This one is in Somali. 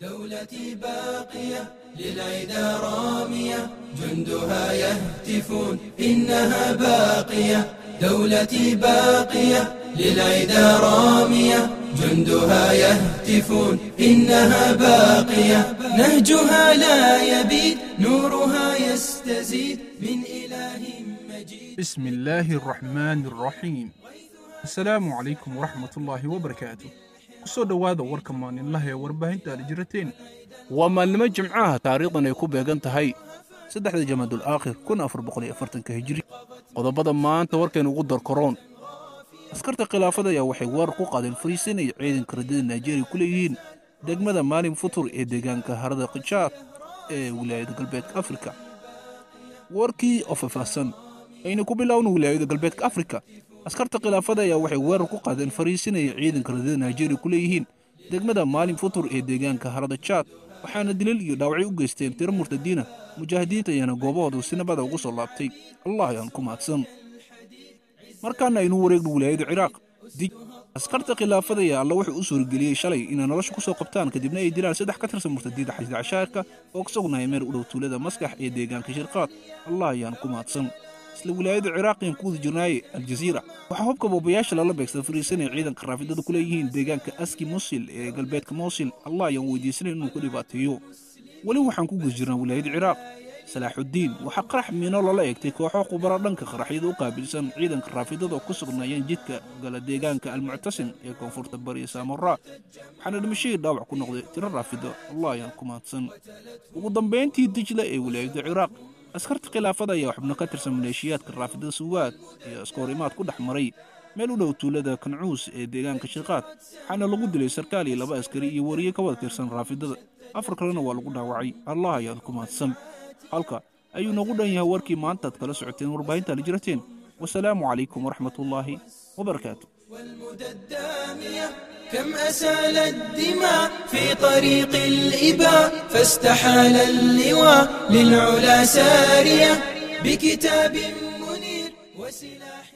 دولتي باقية للعدا رامية جندها يهتفون إنها باقية. دولتي باقية للعدا رامية جندها يهتفون إنها باقية. نهجها لا يبيد نورها يستزيد. من إله مجيد. بسم الله الرحمن الرحيم. asalaamu calaykum waraxmatullaahi wabarakaatu ku soo dhowaada warka maalinlaha ee warbaahinta alijirateen waa maalnimo jimcaha taariikhdan ay ku beegan tahay. Saddexda jamaadul aakhir kun afar boqol iyo afartanka hijri. Qodobada maanta warkaynu ugu darkoroon askarta khilaafada ayaa waxay weerar ku qaadeen fariisin ay ciidanka radada naijeeriya ku leeyihiin degmada maalin futur ee deegaanka harada khijaad ee wilaayada galbeedka afrika. Warkii oo faahfaahsan aynu ku bilowna wilaayada galbeedka afrika askarta khilaafada ayaa waxay weerar ku qaadeen fariisinaya ciidanka radada naijeeriya ku leeyihiin degmada maalin futur ee deegaanka harada jaad waxaana dilal iyo dhaawacyo u geysteen tiro murtadiina mujaahidiinta ayaana goobahooda si nabada ugu soo laabtay. Allah ayaan ku mahadsan. Markaana aynu wareegno wilaayada ciraaq askarta khilaafada ayaa alla wuxuu u suurageliyey shalay inay nolosha ku soo qabtaan kadibna ay dilaan saddex ka tirsan murtadiinta xasida cashaarka oo ka sugnaaya meel u dhow tuulada maskax ee deegaanka shirqaad. Allah ayaan ku mahadsan isla wilaayada ciraaqiyan ku wada jirnaaye aljaziira waxaa hubka boobayaasha lala beegsada fariisanaya ciidanka raafidada ku leeyihiin deegaanka aski musil ee galbeedka mowsil allah ayaan weydiisanay inuu ka dhibaateeyo. Weli waxaan ku guda jirnaa wilaayada ciraaq. Salaaxuddiin waxaa qarax miino lala eegtay kooxo khubaro dhanka qaraxyada u qaabilsan ciidanka raafidada oo ku sugnaayeen jidka gala deegaanka almuctasim ee koonfurta bariya saamoraa waxaana dhimashadii dhaawac ku noqday tiro raafido allah ayaan ku mahadsan ugu dambayntii dijla ee wilaayada ciraaq askarta khilaafada ayaa xubno ka tirsan maleeshiyaadka raafidada suwaad iyo iskoorimaad ku dhex maray meel u dhow tuulada kancuus ee deegaanka shirqaad waxaana lagu dilay sarkaal iyo laba askari iyo wariye ka wada tirsan raafidada. Afar kalena waa lagu dhaawacay. Allah ayaad ku mahadsan halka ayuu noogu dhan yahay warkii maantaad kala socoteen warbaahinta alijirateen wasalaamu calaykum waraxmatullaahi wabarakaatu والمدى الدامية كم أسال الدماء في طريق الإباء فاستحال اللواء للعلا سارية بكتاب منير وسلاح